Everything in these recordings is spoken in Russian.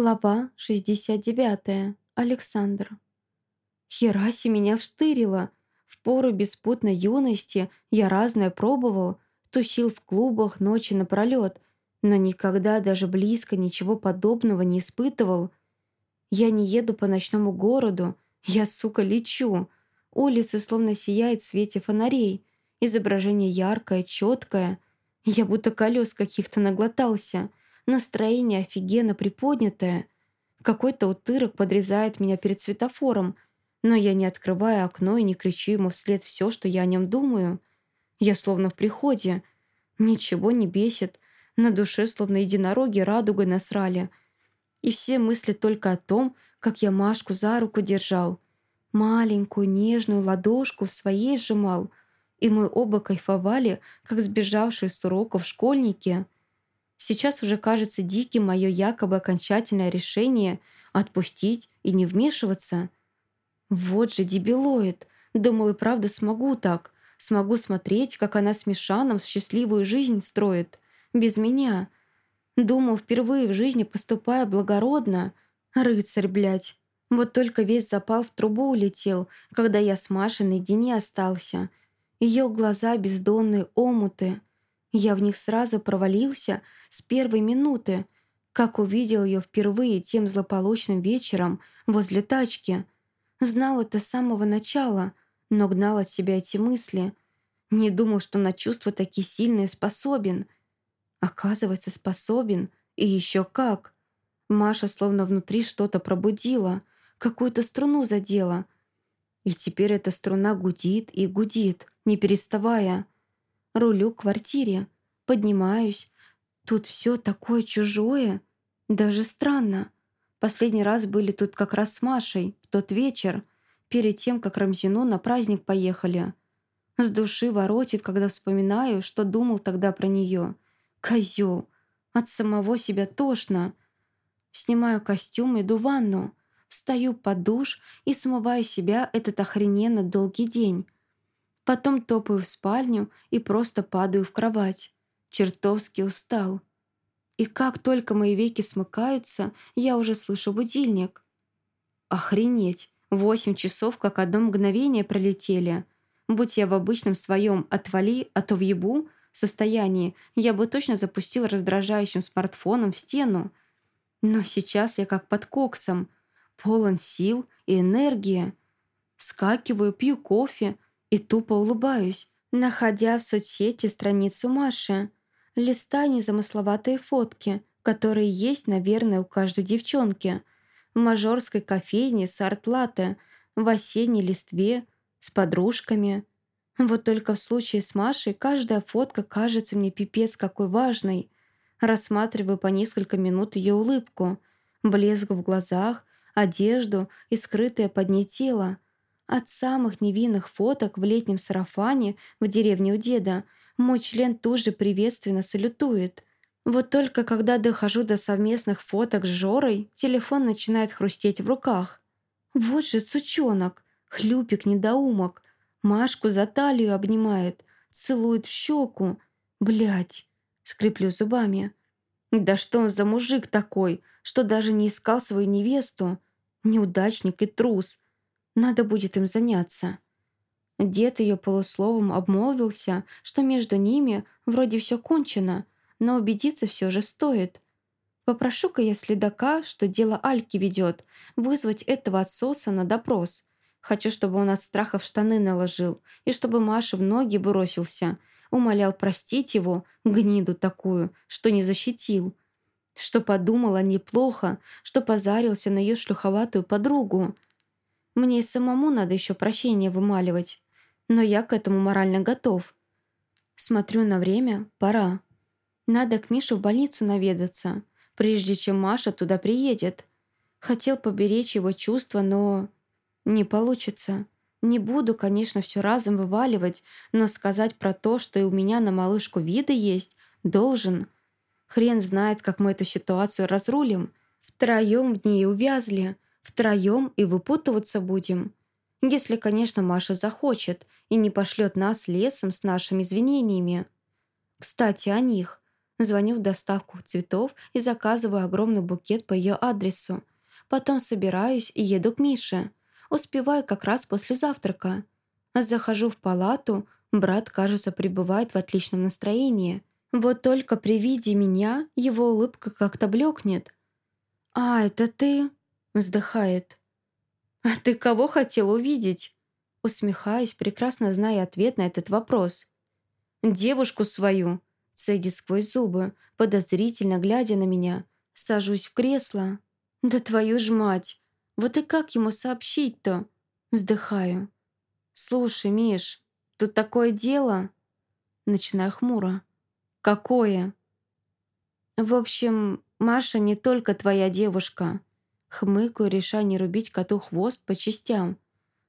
Глава 69. Александр. Хераси меня вштырило. В пору беспутной юности я разное пробовал, тусил в клубах ночи напролет, но никогда даже близко ничего подобного не испытывал. Я не еду по ночному городу, я, сука, лечу. Улицы словно сияют в свете фонарей, изображение яркое, четкое. Я будто колес каких-то наглотался — Настроение офигенно приподнятое. Какой-то утырок подрезает меня перед светофором, но я не открываю окно и не кричу ему вслед все, что я о нем думаю. Я словно в приходе. Ничего не бесит. На душе словно единороги радугой насрали. И все мысли только о том, как я Машку за руку держал. Маленькую нежную ладошку в своей сжимал. И мы оба кайфовали, как сбежавшие с уроков школьники — Сейчас уже кажется диким мое якобы окончательное решение отпустить и не вмешиваться. Вот же дебилоид. Думал, и правда смогу так. Смогу смотреть, как она с Мишаном счастливую жизнь строит. Без меня. Думал, впервые в жизни поступая благородно. Рыцарь, блядь. Вот только весь запал в трубу улетел, когда я с Машей наедине остался. Ее глаза бездонные омуты. Я в них сразу провалился с первой минуты, как увидел ее впервые тем злополучным вечером возле тачки. Знал это с самого начала, но гнал от себя эти мысли. Не думал, что на чувства такие сильные способен. Оказывается, способен, и еще как. Маша словно внутри что-то пробудила, какую-то струну задела. И теперь эта струна гудит и гудит, не переставая рулю к квартире, поднимаюсь. Тут все такое чужое, даже странно. Последний раз были тут как раз с Машей, в тот вечер, перед тем, как Рамзину на праздник поехали. С души воротит, когда вспоминаю, что думал тогда про нее. Козел. От самого себя тошно. Снимаю костюм, иду в ванну. Встаю под душ и смываю себя этот охрененно долгий день. Потом топаю в спальню и просто падаю в кровать. Чертовски устал. И как только мои веки смыкаются, я уже слышу будильник. Охренеть! Восемь часов как одно мгновение пролетели. Будь я в обычном своем «отвали, а то въебу» состоянии, я бы точно запустил раздражающим смартфоном в стену. Но сейчас я как под коксом. Полон сил и энергии. Вскакиваю, пью кофе, и тупо улыбаюсь, находя в соцсети страницу Маши. Листаю незамысловатые фотки, которые есть, наверное, у каждой девчонки. В мажорской кофейне с арт-латте, в осенней листве, с подружками. Вот только в случае с Машей каждая фотка кажется мне пипец какой важной. Рассматриваю по несколько минут ее улыбку, блеск в глазах, одежду и скрытое под ней тело – от самых невинных фоток в летнем сарафане в деревне у деда мой член тоже приветственно салютует. Вот только когда дохожу до совместных фоток с Жорой, телефон начинает хрустеть в руках. Вот же сучонок, хлюпик-недоумок, Машку за талию обнимает, целует в щеку. Блять, скреплю зубами. Да что он за мужик такой, что даже не искал свою невесту? Неудачник и трус – надо будет им заняться. Дед ее полусловом обмолвился, что между ними вроде все кончено, но убедиться все же стоит. Попрошу-ка я следака, что дело Альки ведет, вызвать этого отсоса на допрос. Хочу, чтобы он от страха в штаны наложил, и чтобы Маша в ноги бросился, умолял простить его, гниду такую, что не защитил. Что подумал о ней плохо, что позарился на ее шлюховатую подругу. Мне и самому надо еще прощение вымаливать. Но я к этому морально готов. Смотрю на время, пора. Надо к Мише в больницу наведаться, прежде чем Маша туда приедет. Хотел поберечь его чувства, но... Не получится. Не буду, конечно, все разом вываливать, но сказать про то, что и у меня на малышку виды есть, должен. Хрен знает, как мы эту ситуацию разрулим. Втроем в ней увязли — Втроем и выпутываться будем. Если, конечно, Маша захочет и не пошлет нас лесом с нашими извинениями. Кстати, о них. Звоню в доставку цветов и заказываю огромный букет по ее адресу. Потом собираюсь и еду к Мише. Успеваю как раз после завтрака. Захожу в палату, брат, кажется, пребывает в отличном настроении. Вот только при виде меня его улыбка как-то блекнет. «А, это ты?» – вздыхает. «А ты кого хотел увидеть?» Усмехаюсь, прекрасно зная ответ на этот вопрос. «Девушку свою!» – цедит сквозь зубы, подозрительно глядя на меня. Сажусь в кресло. «Да твою ж мать! Вот и как ему сообщить-то?» Вздыхаю. «Слушай, Миш, тут такое дело...» Начинаю хмуро. «Какое?» «В общем, Маша не только твоя девушка». Хмыкаю, решая не рубить коту хвост по частям.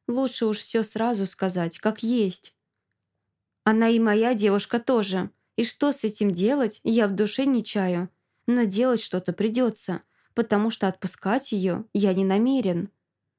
Лучше уж все сразу сказать, как есть. Она и моя девушка тоже. И что с этим делать, я в душе не чаю. Но делать что-то придется, потому что отпускать ее я не намерен.